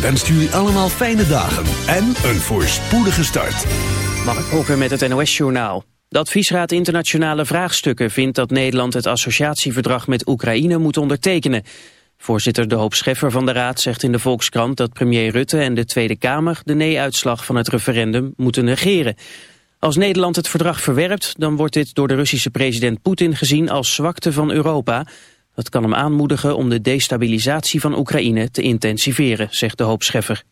wenst jullie allemaal fijne dagen en een voorspoedige start. Mark Hokker met het NOS-journaal. De adviesraad Internationale Vraagstukken vindt dat Nederland het associatieverdrag met Oekraïne moet ondertekenen. Voorzitter De Hoop Scheffer van de Raad zegt in de Volkskrant dat premier Rutte en de Tweede Kamer de nee-uitslag van het referendum moeten negeren. Als Nederland het verdrag verwerpt, dan wordt dit door de Russische president Poetin gezien als zwakte van Europa. Dat kan hem aanmoedigen om de destabilisatie van Oekraïne te intensiveren, zegt De Hoop Scheffer.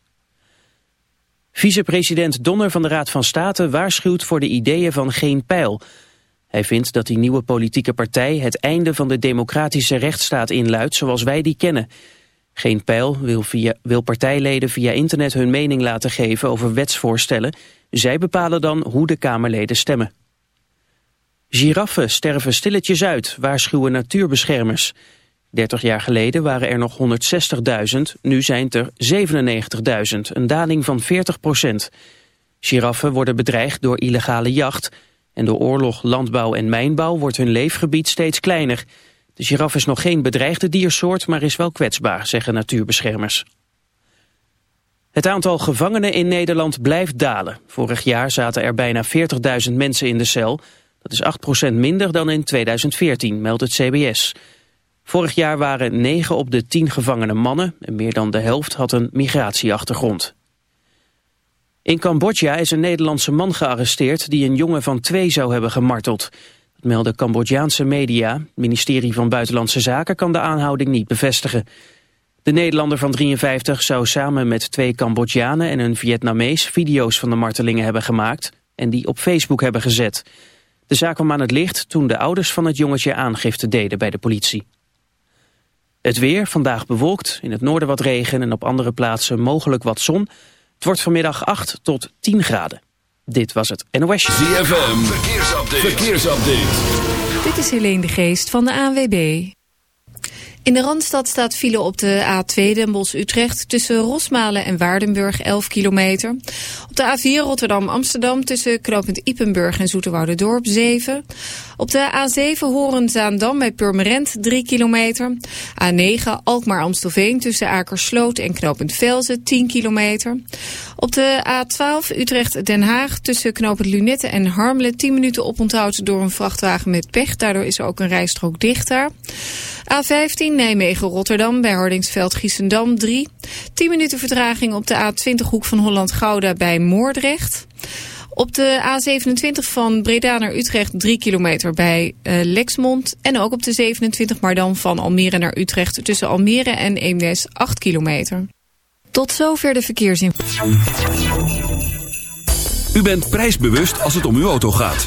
Vicepresident Donner van de Raad van State waarschuwt voor de ideeën van Geen Pijl. Hij vindt dat die nieuwe politieke partij het einde van de democratische rechtsstaat inluidt zoals wij die kennen. Geen Pijl wil, via, wil partijleden via internet hun mening laten geven over wetsvoorstellen. Zij bepalen dan hoe de Kamerleden stemmen. Giraffen sterven stilletjes uit, waarschuwen natuurbeschermers. 30 jaar geleden waren er nog 160.000, nu zijn het er 97.000, een daling van 40 procent. Giraffen worden bedreigd door illegale jacht en door oorlog, landbouw en mijnbouw wordt hun leefgebied steeds kleiner. De giraf is nog geen bedreigde diersoort, maar is wel kwetsbaar, zeggen natuurbeschermers. Het aantal gevangenen in Nederland blijft dalen. Vorig jaar zaten er bijna 40.000 mensen in de cel. Dat is 8% minder dan in 2014, meldt het CBS. Vorig jaar waren 9 op de 10 gevangenen mannen... en meer dan de helft had een migratieachtergrond. In Cambodja is een Nederlandse man gearresteerd... die een jongen van twee zou hebben gemarteld. Dat melden Cambodjaanse media. Het ministerie van Buitenlandse Zaken kan de aanhouding niet bevestigen. De Nederlander van 53 zou samen met twee Cambodjanen en een Vietnamees... video's van de martelingen hebben gemaakt en die op Facebook hebben gezet... De zaak kwam aan het licht toen de ouders van het jongetje aangifte deden bij de politie. Het weer, vandaag bewolkt, in het noorden wat regen en op andere plaatsen mogelijk wat zon. Het wordt vanmiddag 8 tot 10 graden. Dit was het NOS. ZFM, verkeersupdate. verkeersupdate. Dit is Helene de Geest van de ANWB. In de Randstad staat file op de A2 Den Bosch-Utrecht... tussen Rosmalen en Waardenburg, 11 kilometer. Op de A4 Rotterdam-Amsterdam tussen knooppunt Ipenburg en Dorp 7. Op de A7 Horen-Zaandam bij Purmerend, 3 kilometer. A9 Alkmaar-Amstelveen tussen Akersloot en knooppunt Velzen, 10 kilometer. Op de A12 Utrecht-Den Haag tussen knooppunt Lunette en Harmelen... 10 minuten oponthoud door een vrachtwagen met pech. Daardoor is er ook een rijstrook dicht daar. A15 Nijmegen-Rotterdam bij Hardingsveld-Giessendam 3. 10 minuten vertraging op de A20 Hoek van Holland-Gouda bij Moordrecht. Op de A27 van Breda naar Utrecht 3 kilometer bij uh, Lexmond. En ook op de 27 maar dan van Almere naar Utrecht tussen Almere en Eemnes 8 kilometer. Tot zover de verkeersinformatie. U bent prijsbewust als het om uw auto gaat.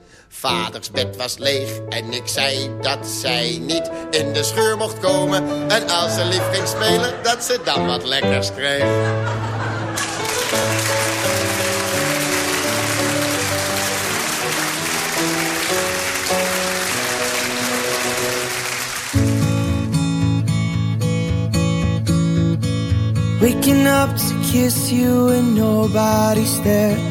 Vaders bed was leeg en ik zei dat zij niet in de scheur mocht komen. En als ze lief ging spelen, dat ze dan wat lekkers kreeg. Waking up to kiss you and nobody's there.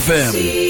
ZFM.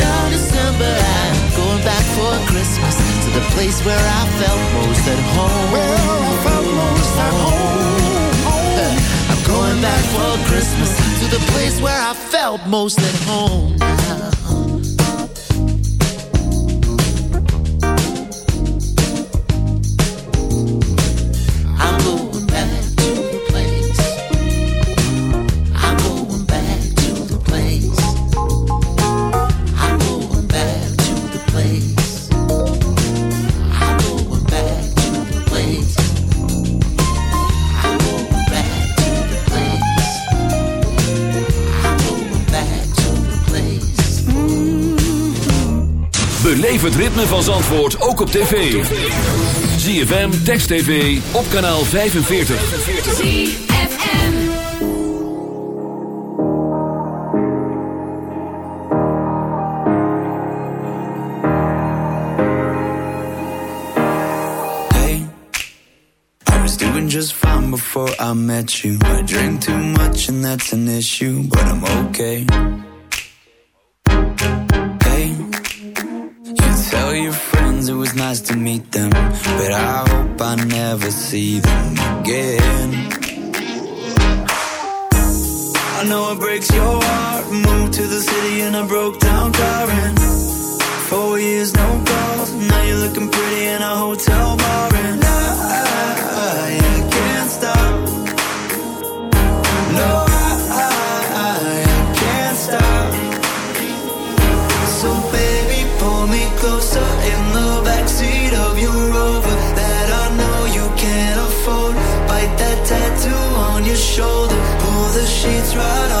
of December. Uh, I'm going back for Christmas to the place where I felt most at home. Well, I felt most at home. home. I'm going back for Christmas to the place where I felt most at home ritme van Zandvoort ook op tv. ZFM, Text TV, op kanaal 45. Hey, I was doing just fine before I met you. I drink too much and that's an issue, but I'm okay. Know it breaks your heart. Moved to the city and I broke down crying. Four years, no calls. Now you're looking pretty in a hotel bar. sheets right off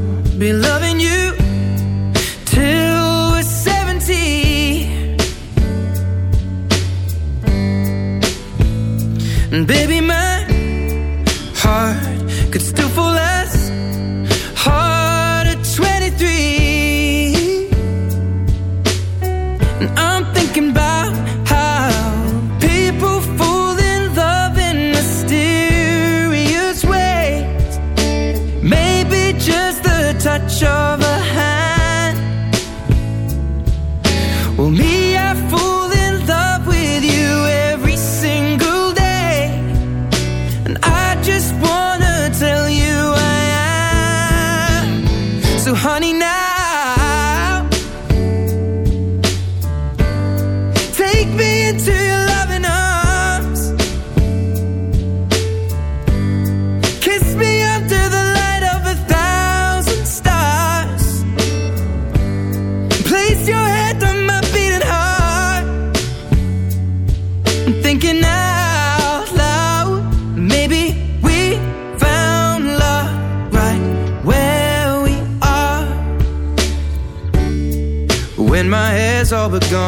be loving you till we're 70. And baby, my heart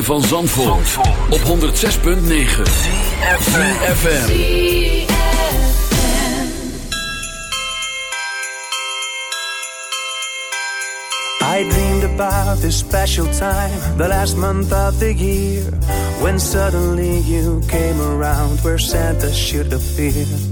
Van Zandvoort, op 106.9 FM. I dreamed about this special time, the last month of the year, when suddenly you came around where Santa should appear.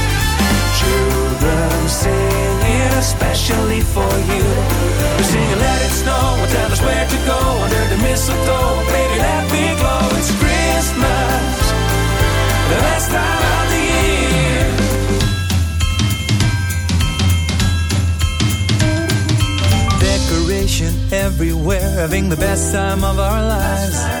Children singing, especially for you. We're singing, let it snow, and tell us where to go under the mistletoe. Baby, let me glow. It's Christmas, the best time of the year. Decoration everywhere, having the best time of our lives.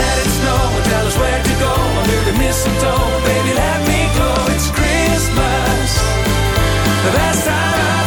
let it snow and tell us where to go under the mistletoe. Baby, let me go. It's Christmas, the best time.